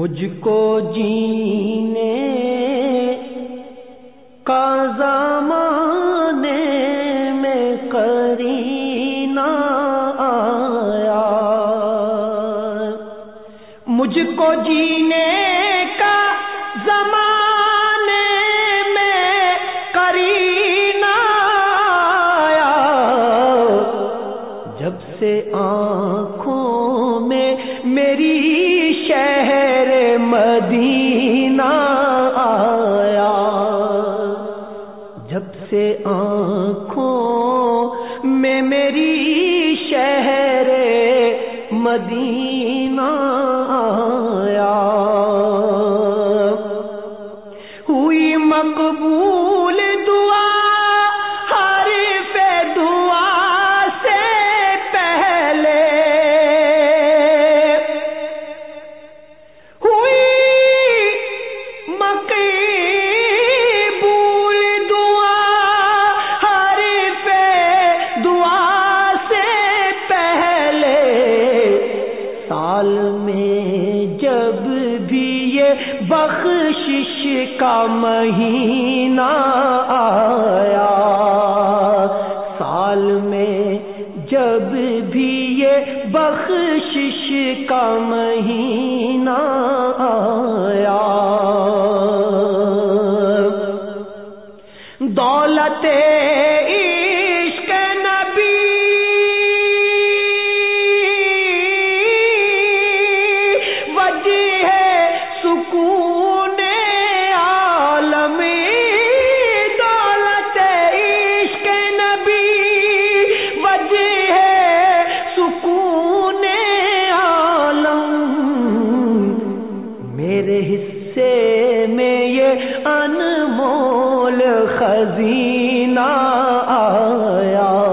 مجھ کو جینے کا زمانے میں کرینا آیا۔ مجھ کو جینے کا زمانے میں کرینا آیا۔ جب سے آنکھوں میں میری شہر مدینہ آیا۔ جب سے آنکھوں میں میری شہر مدینہ بخشش کا مہینہ خزینہ آیا۔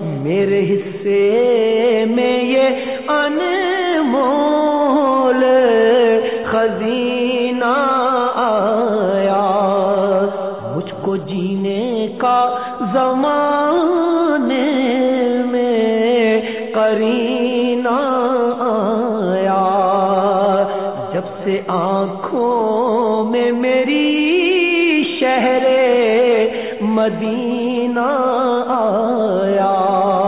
میرے حصے میں یہ انمول خزینہ آیا۔ مجھ کو جینے کا زمانے میں کرینہ آیا۔ جب سے آنکھوں مدینہ آیا۔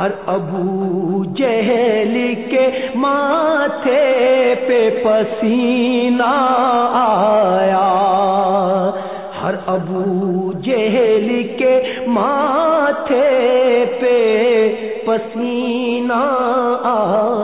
ہر ابو جہل کے ماتھے پہ پسینہ آیا۔ ہر ابو جہل کے ماتھے پہ پسینہ آیا۔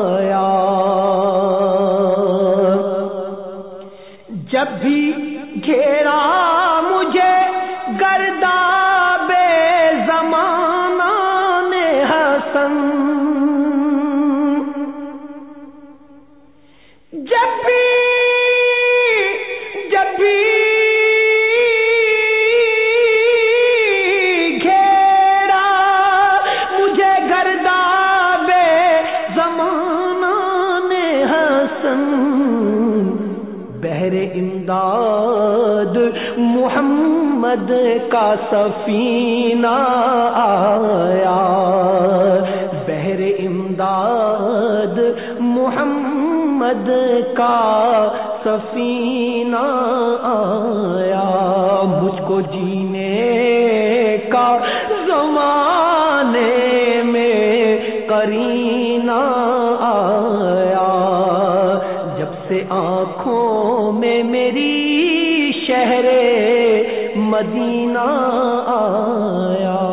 بہر امداد، محمد کا سفینہ آیا۔ بہر امداد، محمد کا سفینہ آیا۔ مجھ کو جینے کا زمانے میں کرینہ آیا۔ جب سے آنکھوں مدینہ آیا۔